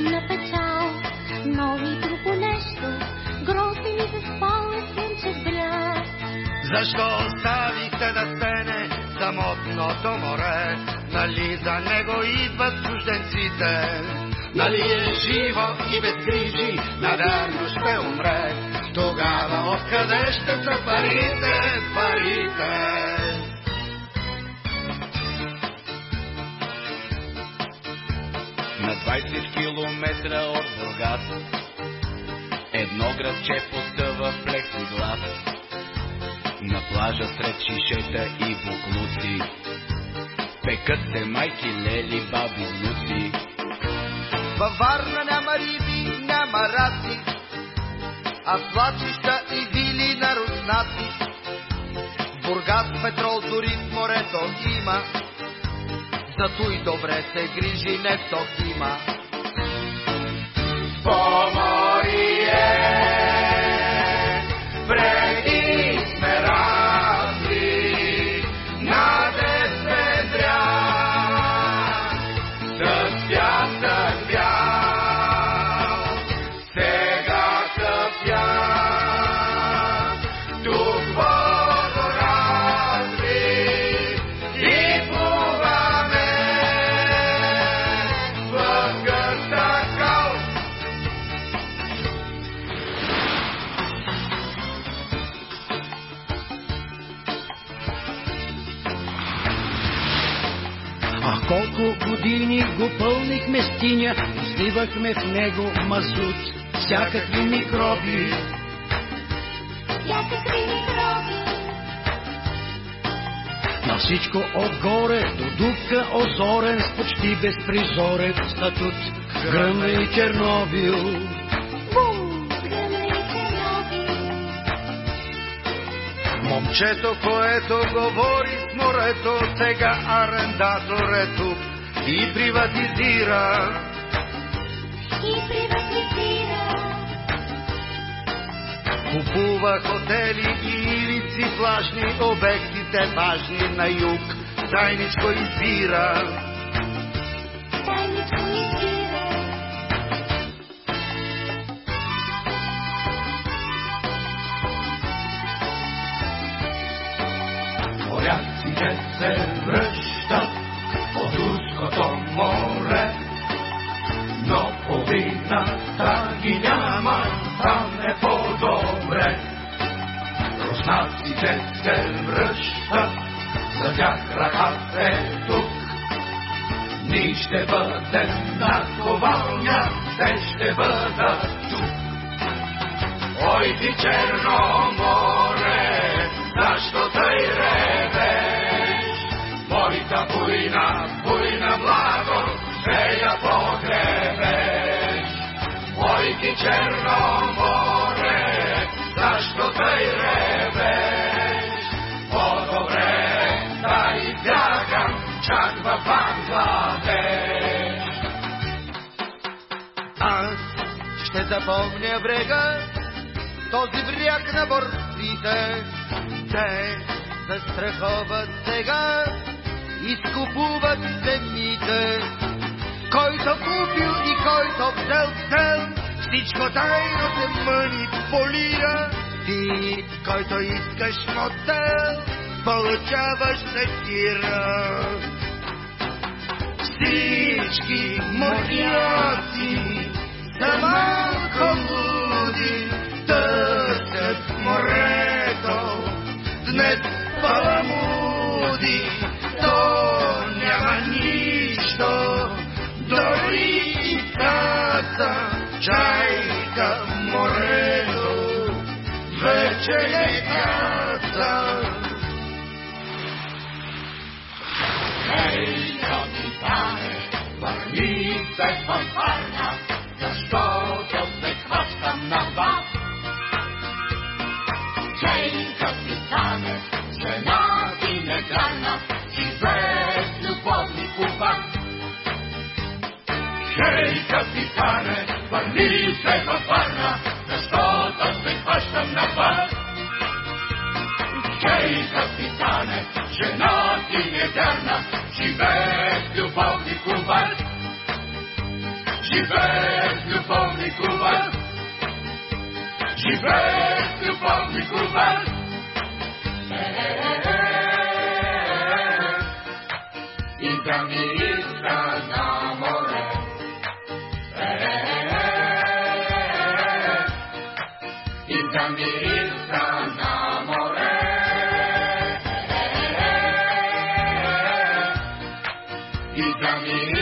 Есен на печал, друго нещо, и заспал е слънчев бляс. Защо оставихте да стене самотното море? Нали за него идват чужденците? Нали е живо и без грижи, наверно ще умре. Тогава откъде ще са парите, парите? На 20 километра от Бургас. Едно градче потъва в плексиглас На плажа сред шишета и буклуци Пекат се майки, лели, баби, внуци Във Варна няма риби, няма раци, а плачища и вили на руснаци. Бургас петрол в морето има, зато и добре се грижи нефтохима. Поморие, колко години го пълнихме с тиня, сливахме в него мазут, всякакви микроби. Всякакви микроби, На всичко отгоре, до дупка озорен, с почти безпризорен статут. Гръмна и Чернобил. Момчето, което говори с морето, сега арендатор е тук и приватизира. И приватизира, Купува хотели и ивици, плажни обектите важни на юг. Тайничко избира. тайничко избира. Море, но половината ги няма, там е по-добре. Руснаците се връщат, за тях ръката е тук. Ние ще бъдем на ковалня, те ще бъдат тук. Ой ти Черно море, защо тъй ревеш? Моята буйна, буйна благо, Ой ти Черно море, защо тъй ревеш? По-добре да избягам, чак в Бангладеш. Аз ще запомня брега, този бряг на борците. Те се страхуват сега, изкупуват земите. Който купил и който взел цел, всичко тайно се манипулира. Ти, който искаш мотел, получаваш секира. Всички моряци са малко луди, вече не каса. Ей, капитане, върни се във Варна, защото се хващам на вас. Ей, капитане, жена ти не грана, живееш любовни купа. Ей, капитане, върни се във Варна, жена ти не е вярна, живее в любовни кубар. Живее в любовни кубар. Живее любовни кубар. И да мириса на Brahmin